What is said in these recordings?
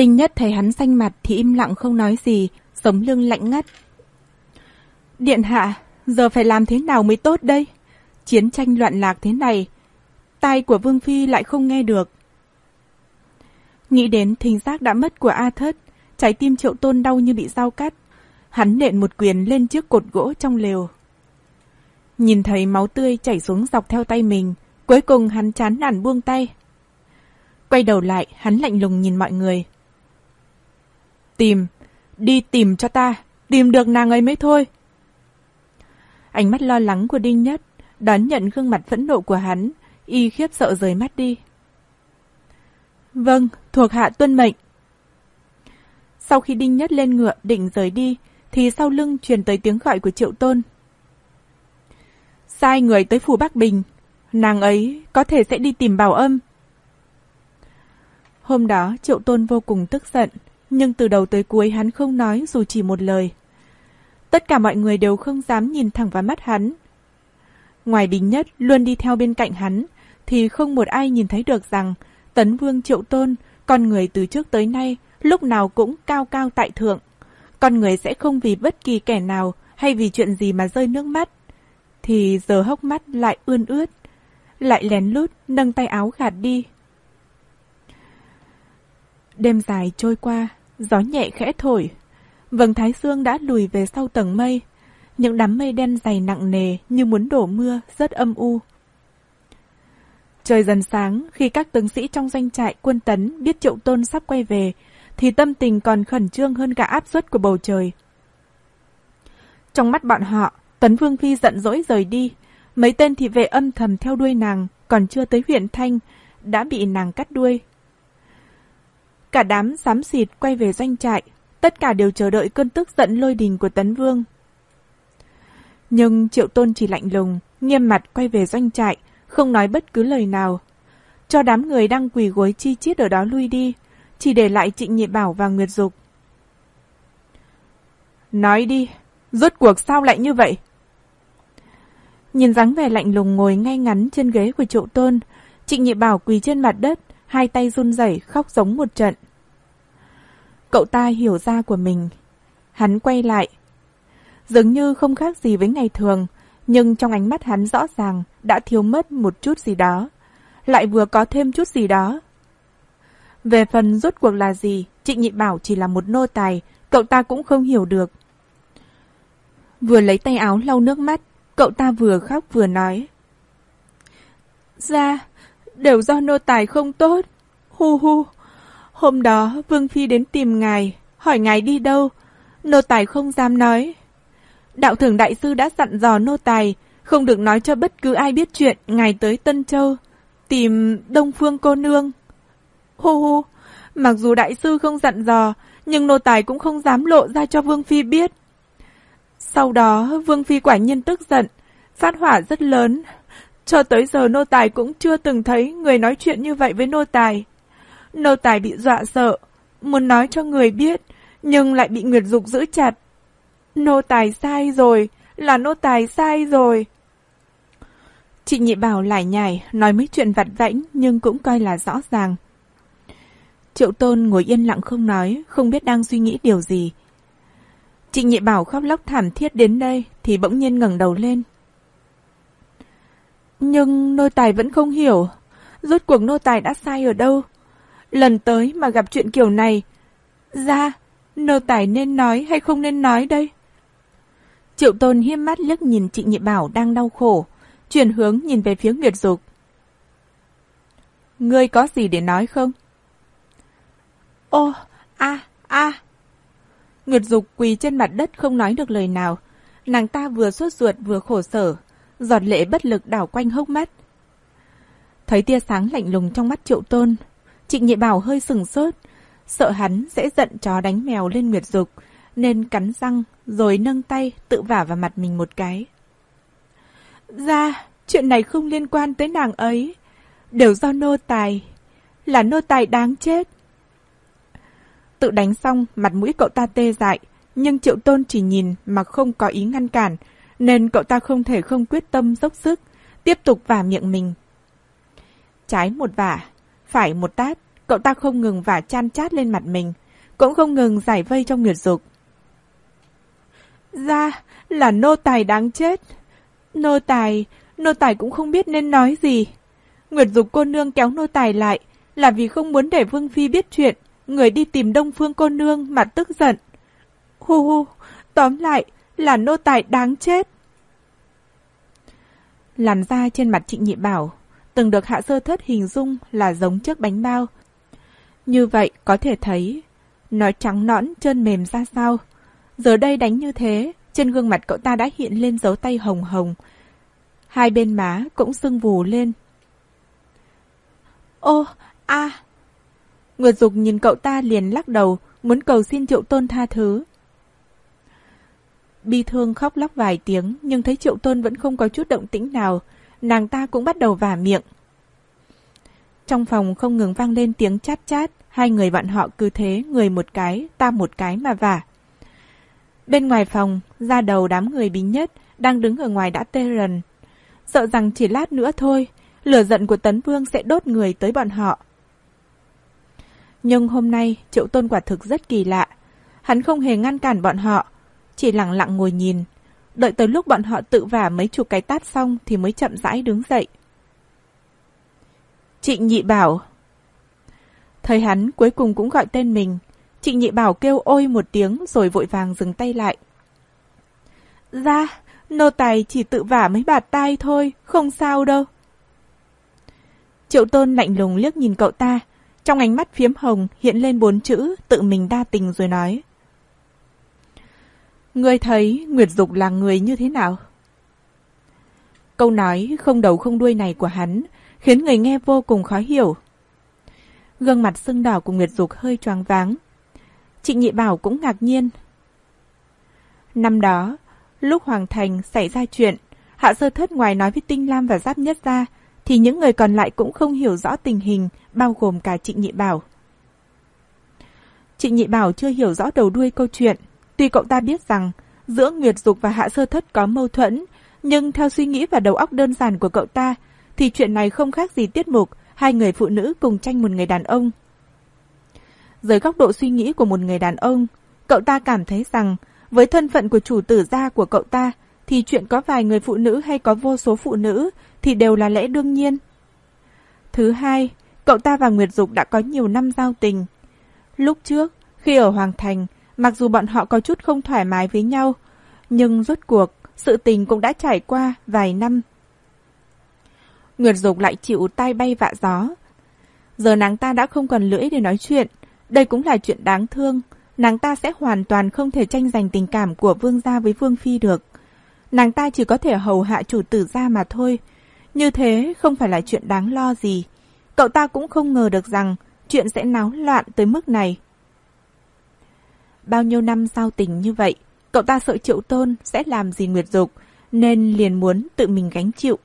Đinh Nhất thấy hắn xanh mặt thì im lặng không nói gì, sống lưng lạnh ngắt. Điện hạ, giờ phải làm thế nào mới tốt đây? Chiến tranh loạn lạc thế này, tai của Vương Phi lại không nghe được. Nghĩ đến thính giác đã mất của A Thất, trái tim triệu tôn đau như bị dao cắt. Hắn nện một quyền lên chiếc cột gỗ trong lều. Nhìn thấy máu tươi chảy xuống dọc theo tay mình, cuối cùng hắn chán nản buông tay. Quay đầu lại, hắn lạnh lùng nhìn mọi người. Tìm, đi tìm cho ta, tìm được nàng ấy mới thôi. Ánh mắt lo lắng của Đinh Nhất đón nhận gương mặt phẫn nộ của hắn, y khiếp sợ rời mắt đi. Vâng, thuộc hạ tuân mệnh. Sau khi Đinh Nhất lên ngựa định rời đi, thì sau lưng truyền tới tiếng gọi của Triệu Tôn. Sai người tới phủ Bắc Bình, nàng ấy có thể sẽ đi tìm bảo âm. Hôm đó Triệu Tôn vô cùng tức giận, nhưng từ đầu tới cuối hắn không nói dù chỉ một lời. Tất cả mọi người đều không dám nhìn thẳng vào mắt hắn. Ngoài đính Nhất luôn đi theo bên cạnh hắn, thì không một ai nhìn thấy được rằng Tấn Vương Triệu Tôn, con người từ trước tới nay, lúc nào cũng cao cao tại thượng. Con người sẽ không vì bất kỳ kẻ nào hay vì chuyện gì mà rơi nước mắt. Thì giờ hốc mắt lại ươn ướt, lại lén lút nâng tay áo gạt đi. Đêm dài trôi qua, gió nhẹ khẽ thổi. Vầng thái dương đã lùi về sau tầng mây. Những đám mây đen dày nặng nề như muốn đổ mưa, rất âm u. Trời dần sáng, khi các tướng sĩ trong doanh trại quân tấn biết triệu tôn sắp quay về, thì tâm tình còn khẩn trương hơn cả áp suất của bầu trời. Trong mắt bọn họ, Tấn Vương Phi giận dỗi rời đi, mấy tên thị vệ âm thầm theo đuôi nàng, còn chưa tới huyện Thanh, đã bị nàng cắt đuôi. Cả đám xám xịt quay về doanh trại, tất cả đều chờ đợi cơn tức giận lôi đình của Tấn Vương. Nhưng Triệu Tôn chỉ lạnh lùng, nghiêm mặt quay về doanh trại, không nói bất cứ lời nào. Cho đám người đang quỳ gối chi chít ở đó lui đi, chỉ để lại Trịnh Nhị Bảo và Nguyệt Dục. Nói đi, rốt cuộc sao lại như vậy? Nhìn dáng vẻ lạnh lùng ngồi ngay ngắn trên ghế của Triệu Tôn, Trịnh Nhị Bảo quỳ trên mặt đất, hai tay run rẩy khóc giống một trận. Cậu ta hiểu ra của mình. Hắn quay lại. Dường như không khác gì với ngày thường, nhưng trong ánh mắt hắn rõ ràng đã thiếu mất một chút gì đó, lại vừa có thêm chút gì đó. Về phần rốt cuộc là gì, Trịnh Nhị Bảo chỉ là một nô tài, cậu ta cũng không hiểu được. Vừa lấy tay áo lau nước mắt, cậu ta vừa khóc vừa nói. Ra, đều do nô tài không tốt. Hu hu, hôm đó Vương Phi đến tìm ngài, hỏi ngài đi đâu. Nô tài không dám nói, Đạo thưởng đại sư đã dặn dò nô tài, không được nói cho bất cứ ai biết chuyện ngài tới Tân Châu, tìm Đông Phương cô nương. Hu hu, mặc dù đại sư không dặn dò, nhưng nô tài cũng không dám lộ ra cho Vương Phi biết. Sau đó, Vương Phi quả nhiên tức giận, phát hỏa rất lớn. Cho tới giờ nô tài cũng chưa từng thấy người nói chuyện như vậy với nô tài. Nô tài bị dọa sợ, muốn nói cho người biết, nhưng lại bị Nguyệt Dục giữ chặt. Nô tài sai rồi, là nô tài sai rồi. Chị nhị bảo lại nhảy, nói mấy chuyện vặt vãnh nhưng cũng coi là rõ ràng. Triệu tôn ngồi yên lặng không nói, không biết đang suy nghĩ điều gì. Chị nhị bảo khóc lóc thảm thiết đến đây thì bỗng nhiên ngẩng đầu lên. Nhưng nô tài vẫn không hiểu, rốt cuộc nô tài đã sai ở đâu. Lần tới mà gặp chuyện kiểu này, ra, nô tài nên nói hay không nên nói đây? Triệu Tôn hiếp mắt liếc nhìn chị Nhị Bảo đang đau khổ, chuyển hướng nhìn về phía Nguyệt Dục. Ngươi có gì để nói không? Ô, a, a. Nguyệt Dục quỳ trên mặt đất không nói được lời nào. Nàng ta vừa sốt ruột vừa khổ sở, giọt lệ bất lực đảo quanh hốc mắt. Thấy tia sáng lạnh lùng trong mắt Triệu Tôn, Trịnh Nhị Bảo hơi sừng sốt, sợ hắn sẽ giận chó đánh mèo lên Nguyệt Dục, nên cắn răng rồi nâng tay tự vả vào mặt mình một cái. Ra, chuyện này không liên quan tới nàng ấy, đều do nô tài, là nô tài đáng chết. Tự đánh xong, mặt mũi cậu ta tê dại, nhưng Triệu Tôn chỉ nhìn mà không có ý ngăn cản, nên cậu ta không thể không quyết tâm dốc sức, tiếp tục vả miệng mình. Trái một vả, phải một tát, cậu ta không ngừng vả chan chát lên mặt mình, cũng không ngừng giải vây trong Nguyệt Dục. Ra là nô tài đáng chết. Nô tài, nô tài cũng không biết nên nói gì. Nguyệt Dục cô nương kéo nô tài lại là vì không muốn để Vương Phi biết chuyện, người đi tìm Đông Phương cô nương mà tức giận. Hu hu, tóm lại là nô tài đáng chết. Làn da trên mặt trịnh nhị bảo, từng được hạ sơ thất hình dung là giống chiếc bánh bao. Như vậy có thể thấy, nó trắng nõn chân mềm ra sao. Giờ đây đánh như thế, trên gương mặt cậu ta đã hiện lên dấu tay hồng hồng. Hai bên má cũng sưng vù lên. Ô, a Nguyệt Dục nhìn cậu ta liền lắc đầu, muốn cầu xin Triệu Tôn tha thứ. Bi thương khóc lóc vài tiếng, nhưng thấy Triệu Tôn vẫn không có chút động tĩnh nào, nàng ta cũng bắt đầu vả miệng. Trong phòng không ngừng vang lên tiếng chát chát, hai người bạn họ cứ thế, người một cái, ta một cái mà vả. Bên ngoài phòng, ra đầu đám người bí nhất, đang đứng ở ngoài đã tê rần. Sợ rằng chỉ lát nữa thôi, lửa giận của Tấn Vương sẽ đốt người tới bọn họ. Nhưng hôm nay, Triệu Tôn quả thực rất kỳ lạ. Hắn không hề ngăn cản bọn họ, chỉ lặng lặng ngồi nhìn. Đợi tới lúc bọn họ tự vả mấy chục cái tát xong thì mới chậm rãi đứng dậy. Trịnh nhị bảo. Thời hắn cuối cùng cũng gọi tên mình. Trịnh nhị bảo kêu ôi một tiếng rồi vội vàng dừng tay lại. Ra, nô tài chỉ tự vả mấy bạt tai thôi, không sao đâu. Triệu tôn lạnh lùng liếc nhìn cậu ta, trong ánh mắt phiếm hồng hiện lên bốn chữ tự mình đa tình rồi nói. Ngươi thấy Nguyệt Dục là người như thế nào? Câu nói không đầu không đuôi này của hắn khiến người nghe vô cùng khó hiểu. Gương mặt sưng đỏ của Nguyệt Dục hơi choáng váng. Trịnh Nhị Bảo cũng ngạc nhiên. Năm đó, lúc Hoàng Thành xảy ra chuyện, Hạ Sơ Thất ngoài nói với Tinh Lam và Giáp Nhất ra, thì những người còn lại cũng không hiểu rõ tình hình, bao gồm cả Trịnh Nhị Bảo. Trịnh Nhị Bảo chưa hiểu rõ đầu đuôi câu chuyện, tuy cậu ta biết rằng giữa Nguyệt Dục và Hạ Sơ Thất có mâu thuẫn, nhưng theo suy nghĩ và đầu óc đơn giản của cậu ta, thì chuyện này không khác gì tiết mục hai người phụ nữ cùng tranh một người đàn ông. Dưới góc độ suy nghĩ của một người đàn ông, cậu ta cảm thấy rằng với thân phận của chủ tử gia của cậu ta thì chuyện có vài người phụ nữ hay có vô số phụ nữ thì đều là lẽ đương nhiên. Thứ hai, cậu ta và Nguyệt Dục đã có nhiều năm giao tình. Lúc trước, khi ở Hoàng Thành, mặc dù bọn họ có chút không thoải mái với nhau, nhưng rốt cuộc, sự tình cũng đã trải qua vài năm. Nguyệt Dục lại chịu tay bay vạ gió. Giờ nàng ta đã không còn lưỡi để nói chuyện, đây cũng là chuyện đáng thương. Nàng ta sẽ hoàn toàn không thể tranh giành tình cảm của vương gia với vương phi được. Nàng ta chỉ có thể hầu hạ chủ tử gia mà thôi. Như thế không phải là chuyện đáng lo gì. Cậu ta cũng không ngờ được rằng chuyện sẽ náo loạn tới mức này. Bao nhiêu năm giao tình như vậy, cậu ta sợ triệu tôn sẽ làm gì nguyệt dục, nên liền muốn tự mình gánh chịu.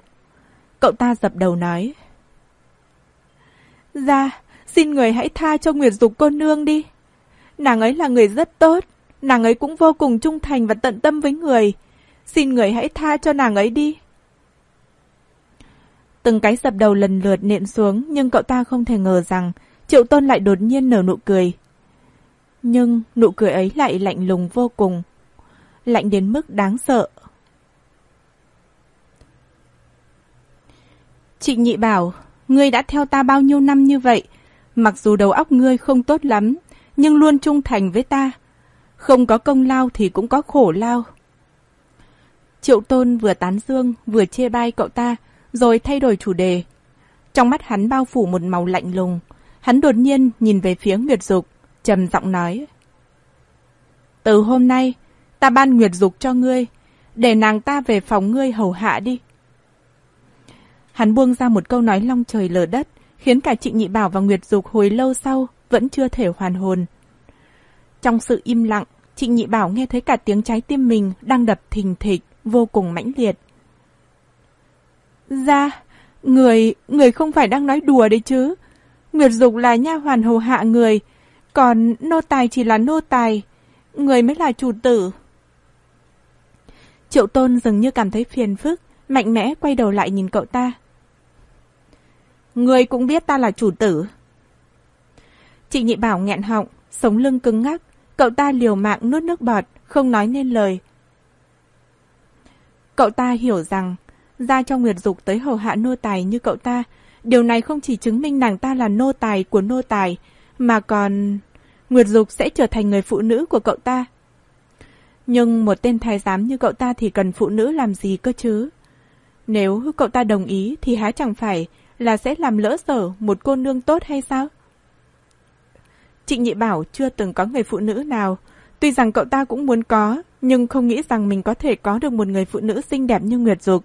Cậu ta dập đầu nói. Ra, xin người hãy tha cho Nguyệt Dục cô nương đi. Nàng ấy là người rất tốt, nàng ấy cũng vô cùng trung thành và tận tâm với người. Xin người hãy tha cho nàng ấy đi. Từng cái dập đầu lần lượt nện xuống nhưng cậu ta không thể ngờ rằng Triệu Tôn lại đột nhiên nở nụ cười. Nhưng nụ cười ấy lại lạnh lùng vô cùng. Lạnh đến mức đáng sợ. Trịnh nhị bảo, ngươi đã theo ta bao nhiêu năm như vậy, mặc dù đầu óc ngươi không tốt lắm, nhưng luôn trung thành với ta. Không có công lao thì cũng có khổ lao. Triệu Tôn vừa tán dương, vừa chê bai cậu ta, rồi thay đổi chủ đề. Trong mắt hắn bao phủ một màu lạnh lùng, hắn đột nhiên nhìn về phía Nguyệt Dục, trầm giọng nói. Từ hôm nay, ta ban Nguyệt Dục cho ngươi, để nàng ta về phòng ngươi hầu hạ đi. Hắn buông ra một câu nói long trời lở đất, khiến cả Trịnh Nhị Bảo và Nguyệt Dục hồi lâu sau vẫn chưa thể hoàn hồn. Trong sự im lặng, Trịnh Nhị Bảo nghe thấy cả tiếng trái tim mình đang đập thình thịch, vô cùng mãnh liệt. Ra, người, người không phải đang nói đùa đấy chứ. Nguyệt Dục là nha hoàn hầu hạ người, còn nô tài chỉ là nô tài, người mới là chủ tử. Triệu Tôn dường như cảm thấy phiền phức, mạnh mẽ quay đầu lại nhìn cậu ta. Người cũng biết ta là chủ tử. Chị nhị bảo nghẹn họng, sống lưng cứng ngắc, cậu ta liều mạng nuốt nước bọt, không nói nên lời. Cậu ta hiểu rằng, ra cho nguyệt dục tới hầu hạ nô tài như cậu ta, điều này không chỉ chứng minh nàng ta là nô tài của nô tài, mà còn... Nguyệt dục sẽ trở thành người phụ nữ của cậu ta. Nhưng một tên thái giám như cậu ta thì cần phụ nữ làm gì cơ chứ? Nếu cậu ta đồng ý thì há chẳng phải là sẽ làm lỡ sở một cô nương tốt hay sao? Trịnh Nhị Bảo chưa từng có người phụ nữ nào. Tuy rằng cậu ta cũng muốn có, nhưng không nghĩ rằng mình có thể có được một người phụ nữ xinh đẹp như Nguyệt Dục.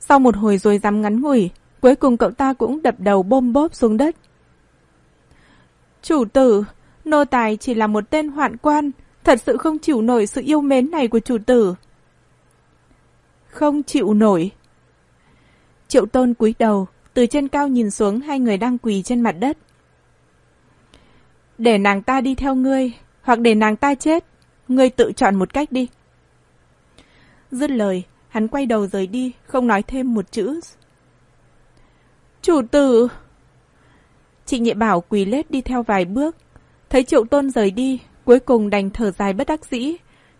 Sau một hồi rồi dám ngắn ngủi, cuối cùng cậu ta cũng đập đầu bôm bốp xuống đất. Chủ tử, nô tài chỉ là một tên hoạn quan, thật sự không chịu nổi sự yêu mến này của chủ tử. Không chịu nổi. Triệu tôn cúi đầu, từ trên cao nhìn xuống hai người đang quỳ trên mặt đất. Để nàng ta đi theo ngươi, hoặc để nàng ta chết, ngươi tự chọn một cách đi. Dứt lời, hắn quay đầu rời đi, không nói thêm một chữ. Chủ tử! Chị nhị bảo quỳ lết đi theo vài bước, thấy triệu tôn rời đi, cuối cùng đành thở dài bất đắc dĩ.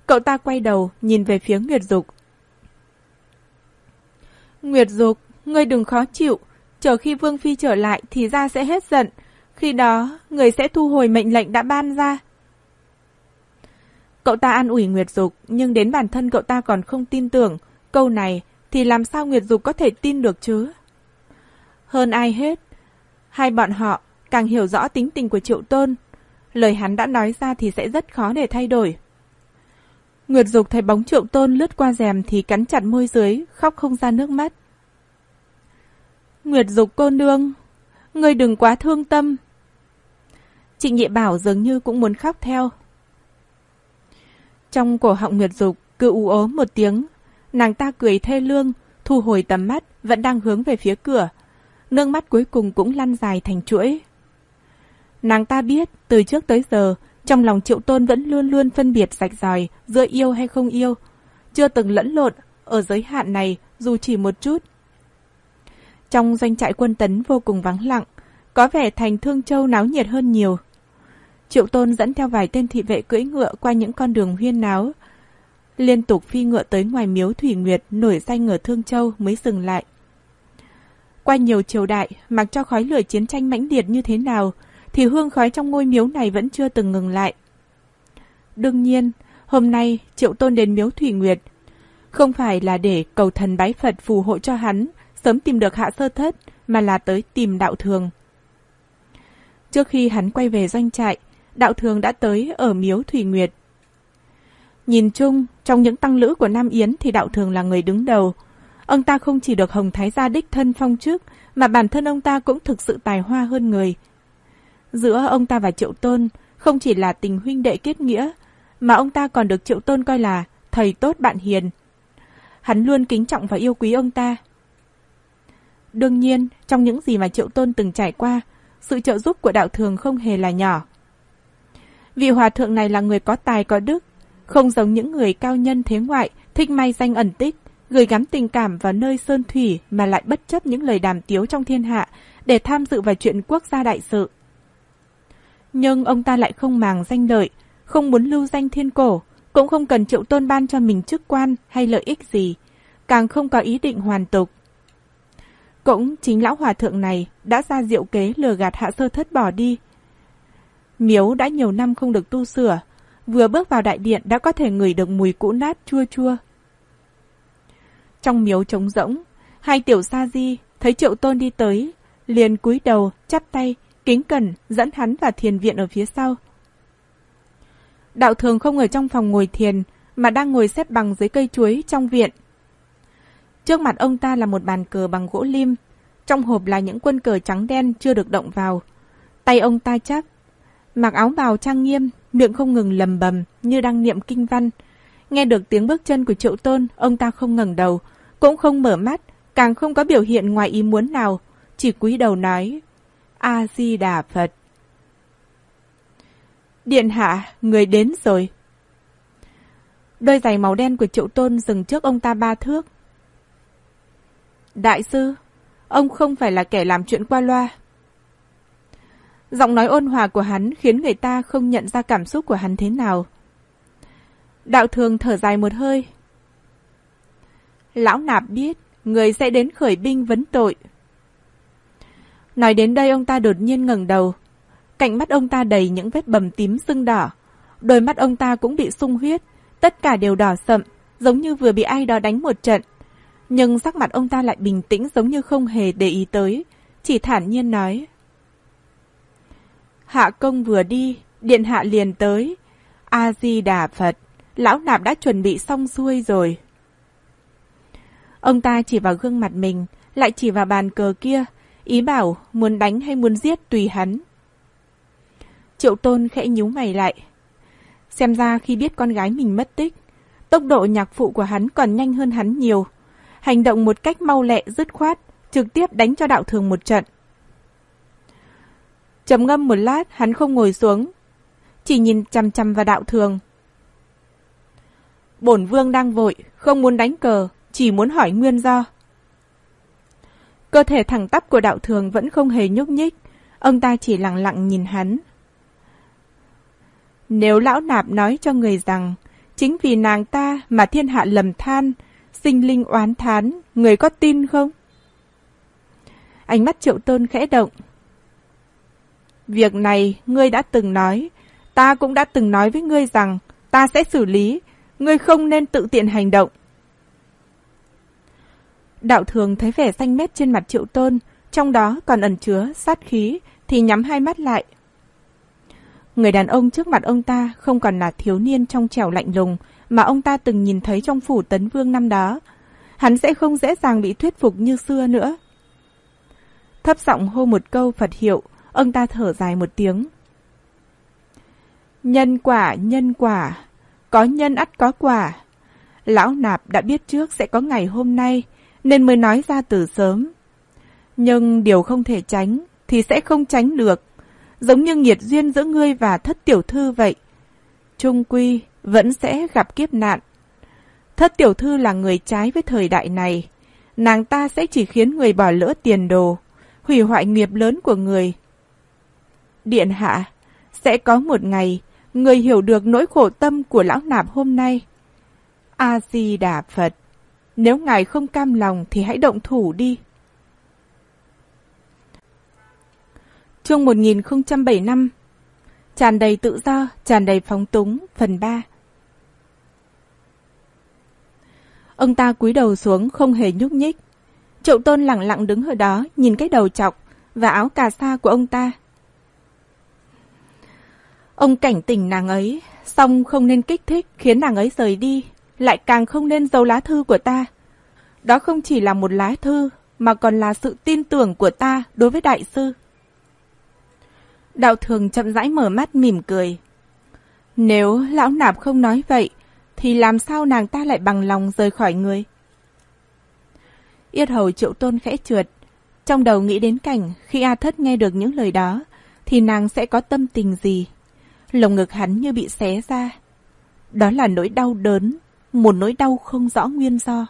Cậu ta quay đầu, nhìn về phía Nguyệt Dục. Nguyệt Dục, ngươi đừng khó chịu, chờ khi Vương Phi trở lại thì ra sẽ hết giận, khi đó, người sẽ thu hồi mệnh lệnh đã ban ra. Cậu ta an ủi Nguyệt Dục, nhưng đến bản thân cậu ta còn không tin tưởng. Câu này thì làm sao Nguyệt Dục có thể tin được chứ? Hơn ai hết, hai bọn họ càng hiểu rõ tính tình của Triệu Tôn. Lời hắn đã nói ra thì sẽ rất khó để thay đổi. Nguyệt Dục thấy bóng Triệu Tôn lướt qua rèm thì cắn chặt môi dưới, khóc không ra nước mắt. Nguyệt Dục cô nương, người đừng quá thương tâm, Trịnh Nhị Bảo dường như cũng muốn khóc theo. Trong cổ họng Nguyệt Dục cứ u ố một tiếng, nàng ta cười thê lương, thu hồi tầm mắt, vẫn đang hướng về phía cửa. Nước mắt cuối cùng cũng lăn dài thành chuỗi. Nàng ta biết, từ trước tới giờ, trong lòng Triệu Tôn vẫn luôn luôn phân biệt rạch ròi giữa yêu hay không yêu. Chưa từng lẫn lộn, ở giới hạn này, dù chỉ một chút. Trong doanh trại quân tấn vô cùng vắng lặng, có vẻ thành Thương Châu náo nhiệt hơn nhiều. Triệu Tôn dẫn theo vài tên thị vệ cưỡi ngựa qua những con đường huyên náo. Liên tục phi ngựa tới ngoài miếu Thủy Nguyệt nổi danh ở Thương Châu mới dừng lại. Qua nhiều triều đại, mặc cho khói lửa chiến tranh mãnh liệt như thế nào, thì hương khói trong ngôi miếu này vẫn chưa từng ngừng lại. Đương nhiên, hôm nay Triệu Tôn đến miếu Thủy Nguyệt không phải là để cầu thần bái Phật phù hộ cho hắn sớm tìm được hạ sơ thất, mà là tới tìm đạo thường. Trước khi hắn quay về doanh trại, đạo thường đã tới ở miếu Thủy Nguyệt. Nhìn chung, trong những tăng lữ của Nam Yến thì đạo thường là người đứng đầu. Ông ta không chỉ được Hồng Thái gia đích thân phong trước, mà bản thân ông ta cũng thực sự tài hoa hơn người. Giữa ông ta và Triệu Tôn không chỉ là tình huynh đệ kết nghĩa, mà ông ta còn được Triệu Tôn coi là thầy tốt bạn hiền. Hắn luôn kính trọng và yêu quý ông ta. Đương nhiên, trong những gì mà Triệu Tôn từng trải qua, sự trợ giúp của đạo thường không hề là nhỏ. Vị hòa thượng này là người có tài có đức, không giống những người cao nhân thế ngoại, thích may danh ẩn tích, gửi gắm tình cảm vào nơi sơn thủy mà lại bất chấp những lời đàm tiếu trong thiên hạ để tham dự vào chuyện quốc gia đại sự. Nhưng ông ta lại không màng danh lợi, không muốn lưu danh thiên cổ, cũng không cần triệu tôn ban cho mình chức quan hay lợi ích gì, càng không có ý định hoàn tục. Cũng chính lão hòa thượng này đã ra diệu kế lừa gạt hạ sơ thất bỏ đi, Miếu đã nhiều năm không được tu sửa, vừa bước vào đại điện đã có thể ngửi được mùi cũ nát chua chua. Trong miếu trống rỗng, hai tiểu sa di thấy triệu tôn đi tới, liền cúi đầu, chắp tay, kính cẩn dẫn hắn vào thiền viện ở phía sau. Đạo thường không ở trong phòng ngồi thiền, mà đang ngồi xếp bằng dưới cây chuối trong viện. Trước mặt ông ta là một bàn cờ bằng gỗ lim, trong hộp là những quân cờ trắng đen chưa được động vào. Tay ông ta chắp mặc áo bào trang nghiêm, miệng không ngừng lầm bầm như đang niệm kinh văn. Nghe được tiếng bước chân của triệu tôn, ông ta không ngẩng đầu, cũng không mở mắt, càng không có biểu hiện ngoài ý muốn nào, chỉ cúi đầu nói, A-di-đà Phật. Điện hạ, người đến rồi. Đôi giày màu đen của triệu tôn dừng trước ông ta ba thước. Đại sư, ông không phải là kẻ làm chuyện qua loa. Giọng nói ôn hòa của hắn khiến người ta không nhận ra cảm xúc của hắn thế nào. Đạo thường thở dài một hơi. Lão nạp biết, người sẽ đến khởi binh vấn tội. Nói đến đây ông ta đột nhiên ngẩng đầu. Cạnh mắt ông ta đầy những vết bầm tím sưng đỏ. Đôi mắt ông ta cũng bị sung huyết, tất cả đều đỏ sậm, giống như vừa bị ai đó đánh một trận. Nhưng sắc mặt ông ta lại bình tĩnh giống như không hề để ý tới, chỉ thản nhiên nói. Hạ công vừa đi, điện hạ liền tới. A-di-đà Phật, lão nạp đã chuẩn bị xong xuôi rồi. Ông ta chỉ vào gương mặt mình, lại chỉ vào bàn cờ kia, ý bảo muốn đánh hay muốn giết tùy hắn. Triệu tôn khẽ nhíu mày lại. Xem ra khi biết con gái mình mất tích, tốc độ nhạc phụ của hắn còn nhanh hơn hắn nhiều. Hành động một cách mau lẹ dứt khoát, trực tiếp đánh cho đạo thường một trận. chầm ngâm một lát, hắn không ngồi xuống, chỉ nhìn chằm chằm vào đạo thường. Bổn vương đang vội, không muốn đánh cờ, chỉ muốn hỏi nguyên do. Cơ thể thẳng tắp của đạo thường vẫn không hề nhúc nhích, ông ta chỉ lặng lặng nhìn hắn. Nếu lão nạp nói cho người rằng, chính vì nàng ta mà thiên hạ lầm than, sinh linh oán thán, người có tin không? Ánh mắt triệu tôn khẽ động. Việc này ngươi đã từng nói, ta cũng đã từng nói với ngươi rằng ta sẽ xử lý, ngươi không nên tự tiện hành động. Đạo thường thấy vẻ xanh mét trên mặt triệu tôn, trong đó còn ẩn chứa sát khí, thì nhắm hai mắt lại. Người đàn ông trước mặt ông ta không còn là thiếu niên trong trẻo lạnh lùng mà ông ta từng nhìn thấy trong phủ tấn vương năm đó. Hắn sẽ không dễ dàng bị thuyết phục như xưa nữa. Thấp giọng hô một câu Phật hiệu, ông ta thở dài một tiếng. Nhân quả, nhân quả, có nhân ắt có quả. Lão nạp đã biết trước sẽ có ngày hôm nay, nên mới nói ra từ sớm. Nhưng điều không thể tránh thì sẽ không tránh được, giống như nghiệt duyên giữa ngươi và thất tiểu thư vậy. Trung quy vẫn sẽ gặp kiếp nạn. Thất tiểu thư là người trái với thời đại này, nàng ta sẽ chỉ khiến người bỏ lỡ tiền đồ, hủy hoại nghiệp lớn của người. Điện hạ, sẽ có một ngày, người hiểu được nỗi khổ tâm của lão nạp hôm nay. A-di-đà Phật nếu ngài không cam lòng thì hãy động thủ đi. Chương 1075 Tràn đầy tự do, tràn đầy phóng túng, phần 3 Ông ta cúi đầu xuống không hề nhúc nhích. Triệu tôn lặng lặng đứng ở đó nhìn cái đầu chọc và áo cà sa của ông ta. Ông cảnh tỉnh nàng ấy, xong không nên kích thích khiến nàng ấy rời đi lại càng không nên giấu lá thư của ta. Đó không chỉ là một lá thư, mà còn là sự tin tưởng của ta đối với đại sư. Đạo thường chậm rãi mở mắt mỉm cười. Nếu lão nạp không nói vậy, thì làm sao nàng ta lại bằng lòng rời khỏi người? Yết hầu triệu tôn khẽ trượt, trong đầu nghĩ đến cảnh khi A Thất nghe được những lời đó, thì nàng sẽ có tâm tình gì? Lồng ngực hắn như bị xé ra. Đó là nỗi đau đớn, một nỗi đau không rõ nguyên do.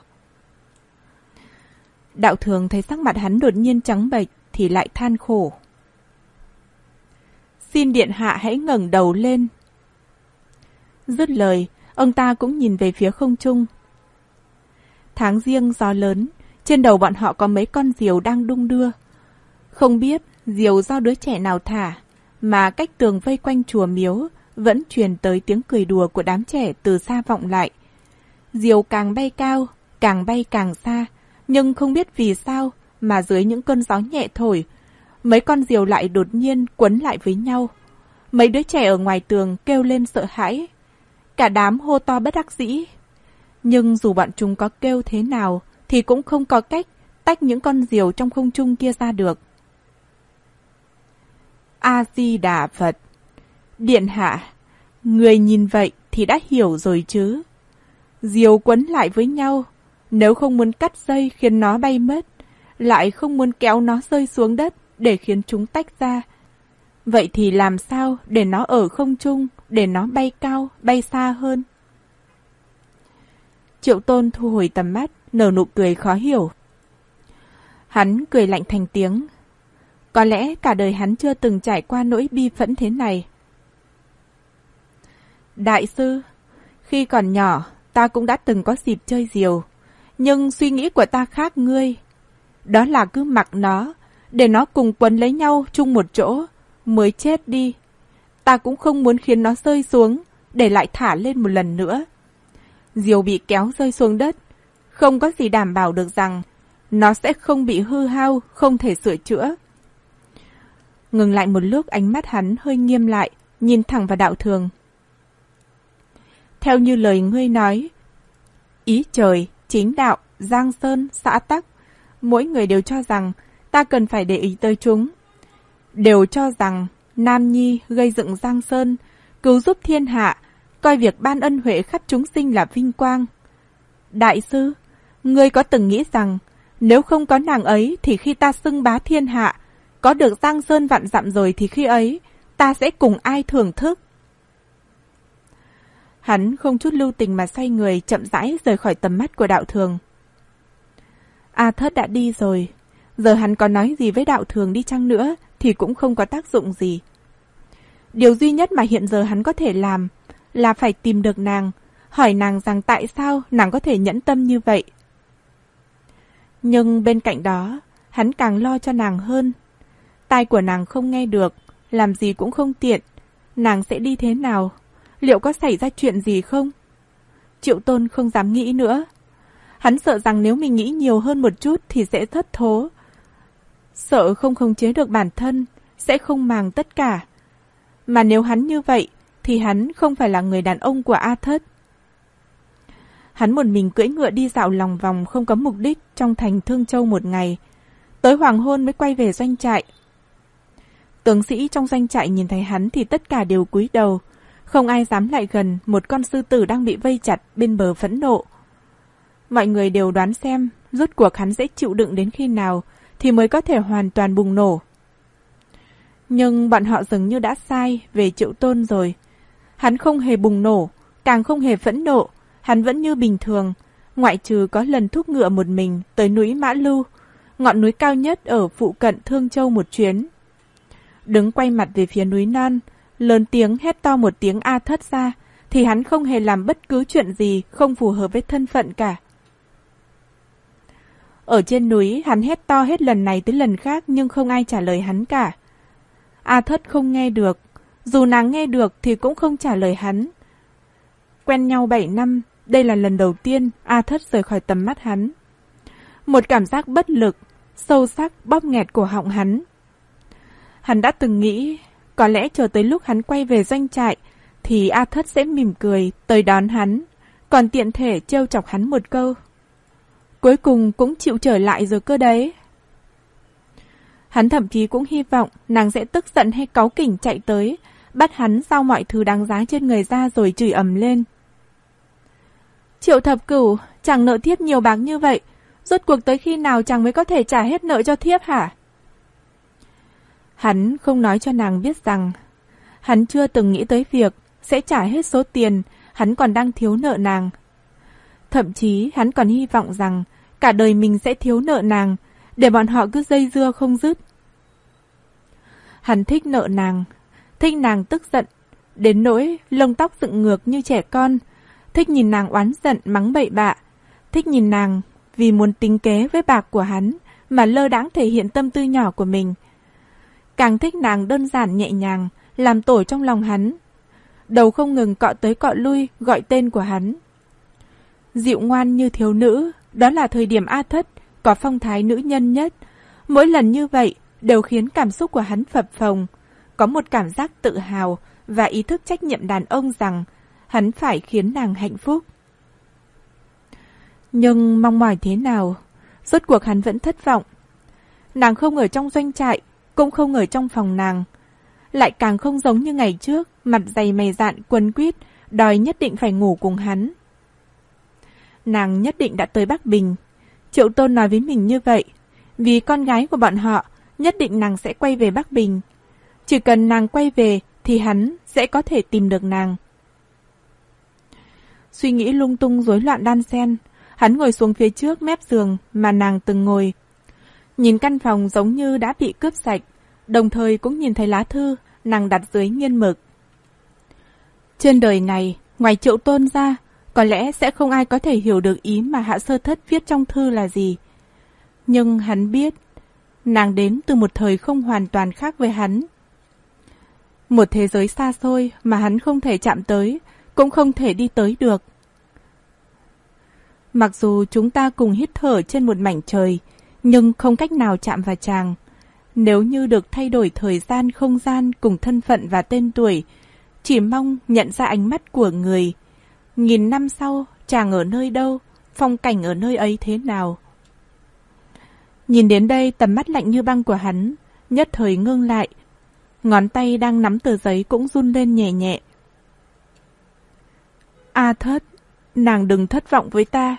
Đạo thường thấy sắc mặt hắn đột nhiên trắng bệch thì lại than khổ. Xin điện hạ hãy ngẩng đầu lên. Dứt lời, ông ta cũng nhìn về phía không trung. Tháng riêng gió lớn, trên đầu bọn họ có mấy con diều đang đung đưa. Không biết diều do đứa trẻ nào thả, mà cách tường vây quanh chùa miếu vẫn truyền tới tiếng cười đùa của đám trẻ từ xa vọng lại. Diều càng bay cao, càng bay càng xa, nhưng không biết vì sao mà dưới những cơn gió nhẹ thổi, mấy con diều lại đột nhiên quấn lại với nhau. Mấy đứa trẻ ở ngoài tường kêu lên sợ hãi. Cả đám hô to bất đắc dĩ. Nhưng dù bọn chúng có kêu thế nào thì cũng không có cách tách những con diều trong không trung kia ra được. A-di-đà Phật Điện hạ, người nhìn vậy thì đã hiểu rồi chứ. Diều quấn lại với nhau, nếu không muốn cắt dây khiến nó bay mất, lại không muốn kéo nó rơi xuống đất để khiến chúng tách ra. Vậy thì làm sao để nó ở không trung, để nó bay cao, bay xa hơn? Triệu Tôn thu hồi tầm mắt, nở nụ cười khó hiểu. Hắn cười lạnh thành tiếng. Có lẽ cả đời hắn chưa từng trải qua nỗi bi phẫn thế này. Đại sư, khi còn nhỏ, ta cũng đã từng có dịp chơi diều. Nhưng suy nghĩ của ta khác ngươi. Đó là cứ mặc nó, để nó cùng quấn lấy nhau chung một chỗ, mới chết đi. Ta cũng không muốn khiến nó rơi xuống, để lại thả lên một lần nữa. Diều bị kéo rơi xuống đất, không có gì đảm bảo được rằng nó sẽ không bị hư hao, không thể sửa chữa. Ngừng lại một lúc ánh mắt hắn hơi nghiêm lại, nhìn thẳng vào đạo thường. Theo như lời ngươi nói, ý trời, chính đạo, giang sơn, xã tắc, mỗi người đều cho rằng ta cần phải để ý tới chúng. Đều cho rằng Nam Nhi gây dựng giang sơn, cứu giúp thiên hạ, coi việc ban ân huệ khắp chúng sinh là vinh quang. Đại sư, ngươi có từng nghĩ rằng nếu không có nàng ấy thì khi ta xưng bá thiên hạ, có được giang sơn vạn dặm rồi thì khi ấy ta sẽ cùng ai thưởng thức? Hắn không chút lưu tình mà xoay người chậm rãi rời khỏi tầm mắt của đạo thường. A thất đã đi rồi, giờ hắn có nói gì với đạo thường đi chăng nữa thì cũng không có tác dụng gì. Điều duy nhất mà hiện giờ hắn có thể làm là phải tìm được nàng, hỏi nàng rằng tại sao nàng có thể nhẫn tâm như vậy. Nhưng bên cạnh đó, hắn càng lo cho nàng hơn. Tai của nàng không nghe được, làm gì cũng không tiện. Nàng sẽ đi thế nào? Liệu có xảy ra chuyện gì không? Triệu Tôn không dám nghĩ nữa. Hắn sợ rằng nếu mình nghĩ nhiều hơn một chút thì sẽ thất thố. Sợ không khống chế được bản thân, sẽ không màng tất cả. Mà nếu hắn như vậy, thì hắn không phải là người đàn ông của A Thất. Hắn một mình cưỡi ngựa đi dạo lòng vòng không có mục đích trong thành Thương Châu một ngày. Tới hoàng hôn mới quay về doanh trại. Tướng sĩ trong doanh trại nhìn thấy hắn thì tất cả đều cúi đầu. Không ai dám lại gần một con sư tử đang bị vây chặt bên bờ phẫn nộ. Mọi người đều đoán xem rốt cuộc hắn sẽ chịu đựng đến khi nào thì mới có thể hoàn toàn bùng nổ. Nhưng bọn họ dường như đã sai về triệu tôn rồi. Hắn không hề bùng nổ, càng không hề phẫn nộ, hắn vẫn như bình thường, ngoại trừ có lần thúc ngựa một mình tới núi Mã Lưu, ngọn núi cao nhất ở phụ cận Thương Châu một chuyến. Đứng quay mặt về phía núi non, lớn tiếng hét to một tiếng A thất ra, thì hắn không hề làm bất cứ chuyện gì không phù hợp với thân phận cả. Ở trên núi, hắn hét to hết lần này tới lần khác nhưng không ai trả lời hắn cả. A thất không nghe được, dù nàng nghe được thì cũng không trả lời hắn. Quen nhau 7 năm, đây là lần đầu tiên A thất rời khỏi tầm mắt hắn. Một cảm giác bất lực, sâu sắc bóp nghẹt cổ họng hắn. Hắn đã từng nghĩ, có lẽ chờ tới lúc hắn quay về doanh trại, thì A thất sẽ mỉm cười tới đón hắn, còn tiện thể trêu chọc hắn một câu. Cuối cùng cũng chịu trở lại rồi cơ đấy. Hắn thậm chí cũng hy vọng nàng sẽ tức giận hay cáu kỉnh chạy tới, bắt hắn giao mọi thứ đáng giá trên người ra rồi chửi ầm lên. Triệu thập cửu, chẳng nợ thiếp nhiều bạc như vậy, rốt cuộc tới khi nào chàng mới có thể trả hết nợ cho thiếp hả? Hắn không nói cho nàng biết rằng, hắn chưa từng nghĩ tới việc sẽ trả hết số tiền hắn còn đang thiếu nợ nàng. Thậm chí hắn còn hy vọng rằng cả đời mình sẽ thiếu nợ nàng, để bọn họ cứ dây dưa không dứt. Hắn thích nợ nàng, thích nàng tức giận, đến nỗi lông tóc dựng ngược như trẻ con, thích nhìn nàng oán giận mắng bậy bạ, thích nhìn nàng vì muốn tính kế với bạc của hắn mà lơ đãng thể hiện tâm tư nhỏ của mình. Càng thích nàng đơn giản nhẹ nhàng, làm tổ trong lòng hắn. Đầu không ngừng cọ tới cọ lui gọi tên của hắn. Dịu ngoan như thiếu nữ, đó là thời điểm A Thất có phong thái nữ nhân nhất. Mỗi lần như vậy đều khiến cảm xúc của hắn phập phồng, có một cảm giác tự hào và ý thức trách nhiệm đàn ông rằng hắn phải khiến nàng hạnh phúc. Nhưng mong mỏi thế nào, rốt cuộc hắn vẫn thất vọng. Nàng không ở trong doanh trại, cũng không ở trong phòng nàng. Lại càng không giống như ngày trước, mặt dày mày dạn quấn quýt, đòi nhất định phải ngủ cùng hắn. Nàng nhất định đã tới Bắc Bình. Triệu Tôn nói với mình như vậy, vì con gái của bọn họ, nhất định nàng sẽ quay về Bắc Bình. Chỉ cần nàng quay về thì hắn sẽ có thể tìm được nàng. Suy nghĩ lung tung rối loạn đan xen, hắn ngồi xuống phía trước mép giường mà nàng từng ngồi. Nhìn căn phòng giống như đã bị cướp sạch, đồng thời cũng nhìn thấy lá thư nàng đặt dưới nghiên mực. Trên đời này, ngoài triệu tôn ra, có lẽ sẽ không ai có thể hiểu được ý mà Hạ Sơ Thất viết trong thư là gì. Nhưng hắn biết, nàng đến từ một thời không hoàn toàn khác với hắn. Một thế giới xa xôi mà hắn không thể chạm tới, cũng không thể đi tới được. Mặc dù chúng ta cùng hít thở trên một mảnh trời, nhưng không cách nào chạm vào chàng. Nếu như được thay đổi thời gian, không gian cùng thân phận và tên tuổi, chỉ mong nhận ra ánh mắt của người. Nghìn năm sau, chàng ở nơi đâu, phong cảnh ở nơi ấy thế nào. Nhìn đến đây tầm mắt lạnh như băng của hắn, nhất thời ngưng lại. Ngón tay đang nắm tờ giấy cũng run lên nhẹ nhẹ. A thất, nàng đừng thất vọng với ta.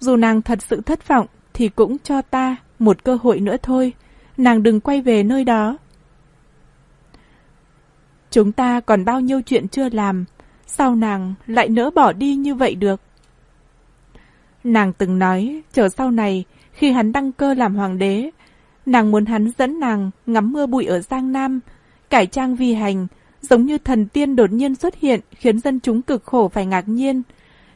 Dù nàng thật sự thất vọng thì cũng cho ta một cơ hội nữa thôi. Nàng đừng quay về nơi đó. Chúng ta còn bao nhiêu chuyện chưa làm, sao nàng lại nỡ bỏ đi như vậy được? Nàng từng nói, chờ sau này, khi hắn đăng cơ làm hoàng đế, nàng muốn hắn dẫn nàng ngắm mưa bụi ở Giang Nam, cải trang vi hành, giống như thần tiên đột nhiên xuất hiện khiến dân chúng cực khổ phải ngạc nhiên,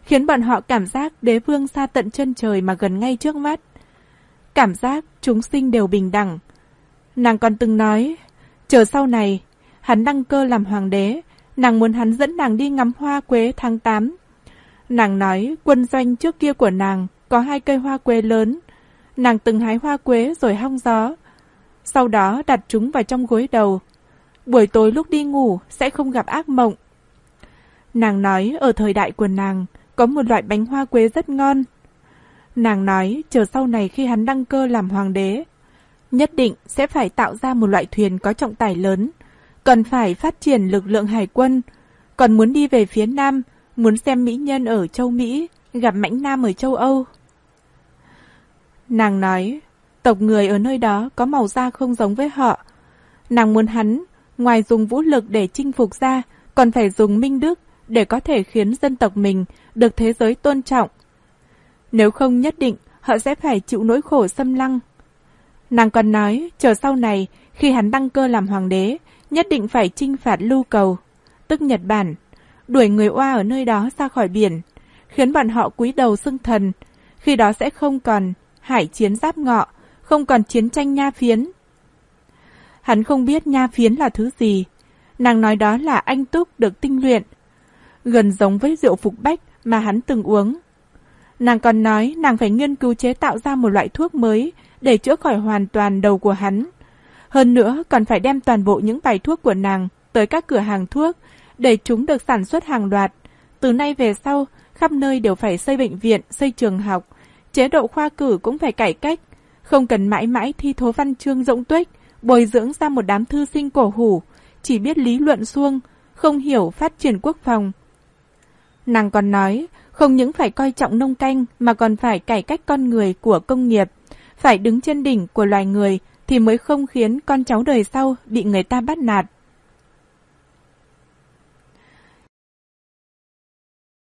khiến bọn họ cảm giác đế vương xa tận chân trời mà gần ngay trước mắt. Cảm giác chúng sinh đều bình đẳng. Nàng còn từng nói, chờ sau này, hắn đăng cơ làm hoàng đế, nàng muốn hắn dẫn nàng đi ngắm hoa quế tháng 8. Nàng nói quân doanh trước kia của nàng có hai cây hoa quế lớn. Nàng từng hái hoa quế rồi hong gió. Sau đó đặt chúng vào trong gối đầu. Buổi tối lúc đi ngủ sẽ không gặp ác mộng. Nàng nói ở thời đại của nàng có một loại bánh hoa quế rất ngon. Nàng nói chờ sau này khi hắn đăng cơ làm hoàng đế, nhất định sẽ phải tạo ra một loại thuyền có trọng tải lớn, cần phải phát triển lực lượng hải quân, còn muốn đi về phía Nam, muốn xem mỹ nhân ở châu Mỹ, gặp mãnh nam ở châu Âu. Nàng nói, tộc người ở nơi đó có màu da không giống với họ. Nàng muốn hắn, ngoài dùng vũ lực để chinh phục ra, còn phải dùng minh đức để có thể khiến dân tộc mình được thế giới tôn trọng. Nếu không nhất định, họ sẽ phải chịu nỗi khổ xâm lăng. Nàng còn nói, chờ sau này, khi hắn đăng cơ làm hoàng đế, nhất định phải chinh phạt lưu cầu, tức Nhật Bản, đuổi người oa ở nơi đó ra khỏi biển, khiến bọn họ cúi đầu xưng thần. Khi đó sẽ không còn hải chiến giáp ngọ, không còn chiến tranh nha phiến. Hắn không biết nha phiến là thứ gì. Nàng nói đó là anh túc được tinh luyện, gần giống với rượu phục bách mà hắn từng uống. Nàng còn nói nàng phải nghiên cứu chế tạo ra một loại thuốc mới để chữa khỏi hoàn toàn đầu của hắn. Hơn nữa còn phải đem toàn bộ những bài thuốc của nàng tới các cửa hàng thuốc để chúng được sản xuất hàng loạt. Từ nay về sau, khắp nơi đều phải xây bệnh viện, xây trường học, chế độ khoa cử cũng phải cải cách, không cần mãi mãi thi thố văn chương rỗng tuếch, bồi dưỡng ra một đám thư sinh cổ hủ, chỉ biết lý luận xuông, không hiểu phát triển quốc phòng. Nàng còn nói, không những phải coi trọng nông canh mà còn phải cải cách con người của công nghiệp, phải đứng trên đỉnh của loài người thì mới không khiến con cháu đời sau bị người ta bắt nạt.